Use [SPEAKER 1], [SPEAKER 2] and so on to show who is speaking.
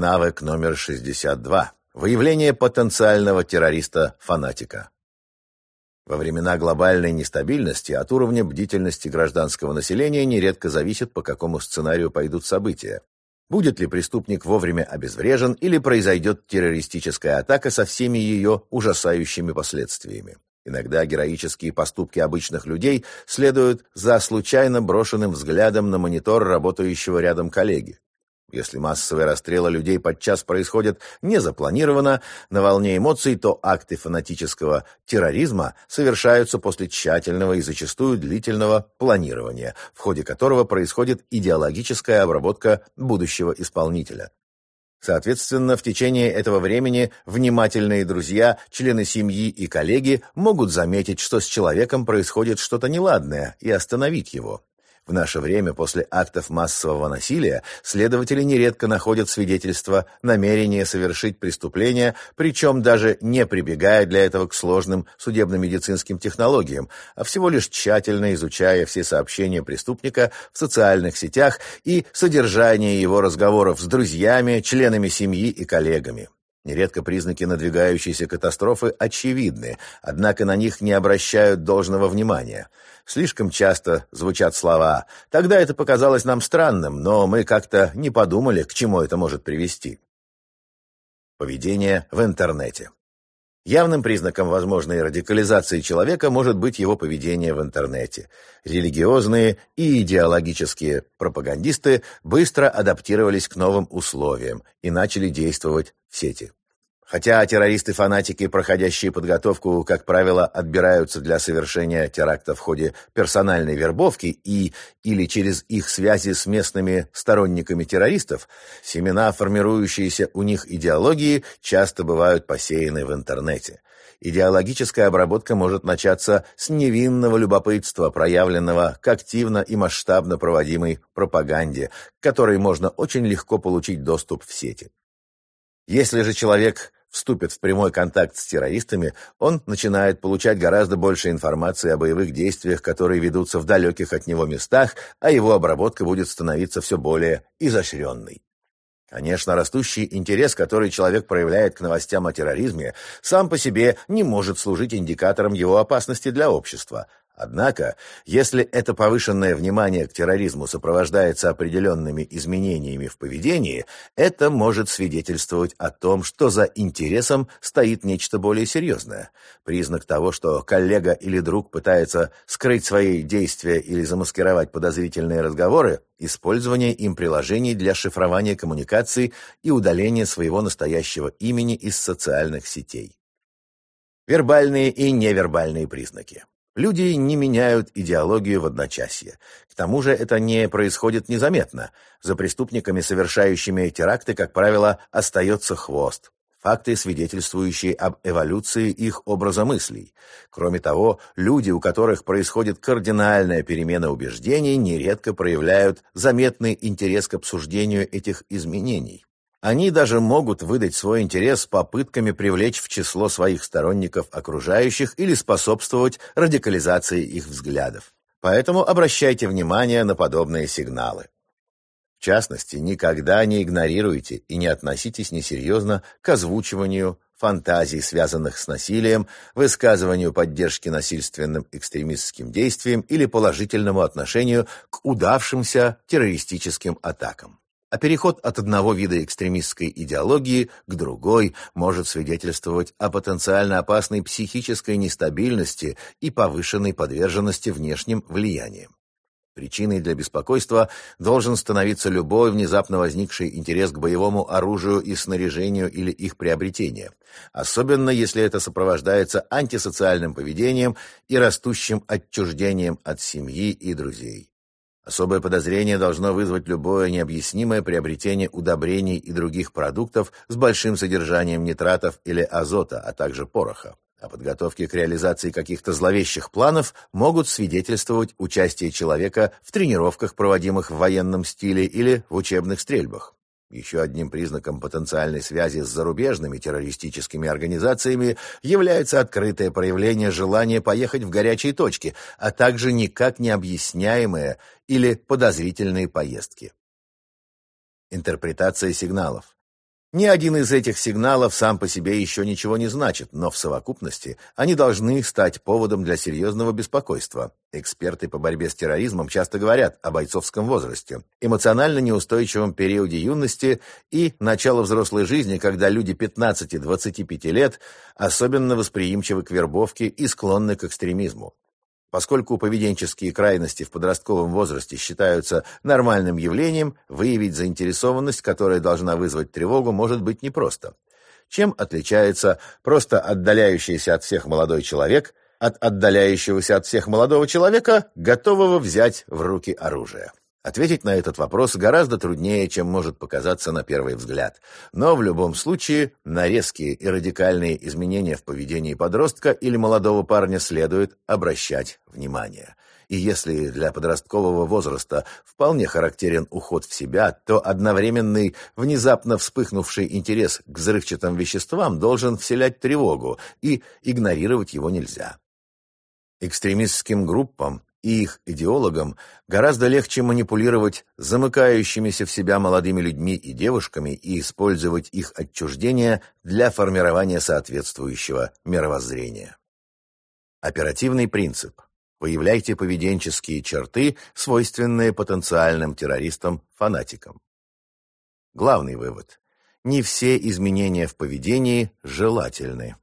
[SPEAKER 1] Навык номер 62. Выявление потенциального террориста-фанатика. Во времена глобальной нестабильности от уровня бдительности гражданского населения нередко зависит, по какому сценарию пойдут события. Будет ли преступник вовремя обезврежен или произойдет террористическая атака со всеми ее ужасающими последствиями. Иногда героические поступки обычных людей следуют за случайно брошенным взглядом на монитор работающего рядом коллеги. Если массовые расстрелы людей подчас происходят незапланированно, на волне эмоций, то акты фанатического терроризма совершаются после тщательного и зачастую длительного планирования, в ходе которого происходит идеологическая обработка будущего исполнителя. Соответственно, в течение этого времени внимательные друзья, члены семьи и коллеги могут заметить, что с человеком происходит что-то неладное, и остановить его. В наше время после актов массового насилия следователи нередко находят свидетельства намерения совершить преступление, причем даже не прибегая для этого к сложным судебно-медицинским технологиям, а всего лишь тщательно изучая все сообщения преступника в социальных сетях и содержание его разговоров с друзьями, членами семьи и коллегами. Нередко признаки надвигающейся катастрофы очевидны, однако на них не обращают должного внимания. Слишком часто звучат слова «тогда это показалось нам странным, но мы как-то не подумали, к чему это может привести». Поведение в интернете Явным признаком возможной радикализации человека может быть его поведение в интернете. Религиозные и идеологические пропагандисты быстро адаптировались к новым условиям и начали действовать в сети. Хотя террористы-фанатики, проходящие подготовку, как правило, отбираются для совершения теракта в ходе персональной вербовки и или через их связи с местными сторонниками террористов, семена, формирующиеся у них идеологии, часто бывают посеяны в интернете. Идеологическая обработка может начаться с невинного любопытства, проявленного к активно и масштабно проводимой пропаганде, к которой можно очень легко получить доступ в сети. Если же человек вступит в прямой контакт с террористами, он начинает получать гораздо больше информации о боевых действиях, которые ведутся в далеких от него местах, а его обработка будет становиться все более изощренной. Конечно, растущий интерес, который человек проявляет к новостям о терроризме, сам по себе не может служить индикатором его опасности для общества – Однако, если это повышенное внимание к терроризму сопровождается определенными изменениями в поведении, это может свидетельствовать о том, что за интересом стоит нечто более серьезное. Признак того, что коллега или друг пытается скрыть свои действия или замаскировать подозрительные разговоры, использование им приложений для шифрования коммуникаций и удаления своего настоящего имени из социальных сетей. Вербальные и невербальные признаки. Люди не меняют идеологию в одночасье. К тому же это не происходит незаметно. За преступниками, совершающими теракты, как правило, остается хвост. Факты, свидетельствующие об эволюции их образа мыслей. Кроме того, люди, у которых происходит кардинальная перемена убеждений, нередко проявляют заметный интерес к обсуждению этих изменений. Они даже могут выдать свой интерес попытками привлечь в число своих сторонников окружающих или способствовать радикализации их взглядов. Поэтому обращайте внимание на подобные сигналы. В частности, никогда не игнорируйте и не относитесь несерьезно к озвучиванию фантазий, связанных с насилием, высказыванию поддержки насильственным экстремистским действиям или положительному отношению к удавшимся террористическим атакам а переход от одного вида экстремистской идеологии к другой может свидетельствовать о потенциально опасной психической нестабильности и повышенной подверженности внешним влияниям. Причиной для беспокойства должен становиться любой внезапно возникший интерес к боевому оружию и снаряжению или их приобретению, особенно если это сопровождается антисоциальным поведением и растущим отчуждением от семьи и друзей. Особое подозрение должно вызвать любое необъяснимое приобретение удобрений и других продуктов с большим содержанием нитратов или азота, а также пороха. О подготовке к реализации каких-то зловещих планов могут свидетельствовать участие человека в тренировках, проводимых в военном стиле или в учебных стрельбах. Еще одним признаком потенциальной связи с зарубежными террористическими организациями является открытое проявление желания поехать в горячие точки, а также никак не объясняемые или подозрительные поездки. Интерпретация сигналов. Ни один из этих сигналов сам по себе еще ничего не значит, но в совокупности они должны стать поводом для серьезного беспокойства. Эксперты по борьбе с терроризмом часто говорят о бойцовском возрасте, эмоционально неустойчивом периоде юности и начало взрослой жизни, когда люди 15-25 лет особенно восприимчивы к вербовке и склонны к экстремизму. Поскольку поведенческие крайности в подростковом возрасте считаются нормальным явлением, выявить заинтересованность, которая должна вызвать тревогу, может быть непросто. Чем отличается просто отдаляющийся от всех молодой человек от отдаляющегося от всех молодого человека, готового взять в руки оружие? Ответить на этот вопрос гораздо труднее, чем может показаться на первый взгляд. Но в любом случае на резкие и радикальные изменения в поведении подростка или молодого парня следует обращать внимание. И если для подросткового возраста вполне характерен уход в себя, то одновременный, внезапно вспыхнувший интерес к взрывчатым веществам должен вселять тревогу, и игнорировать его нельзя. Экстремистским группам и их идеологам гораздо легче манипулировать замыкающимися в себя молодыми людьми и девушками и использовать их отчуждение для формирования соответствующего мировоззрения. Оперативный принцип. Выявляйте поведенческие черты, свойственные потенциальным террористам-фанатикам. Главный вывод. Не все изменения в поведении желательны.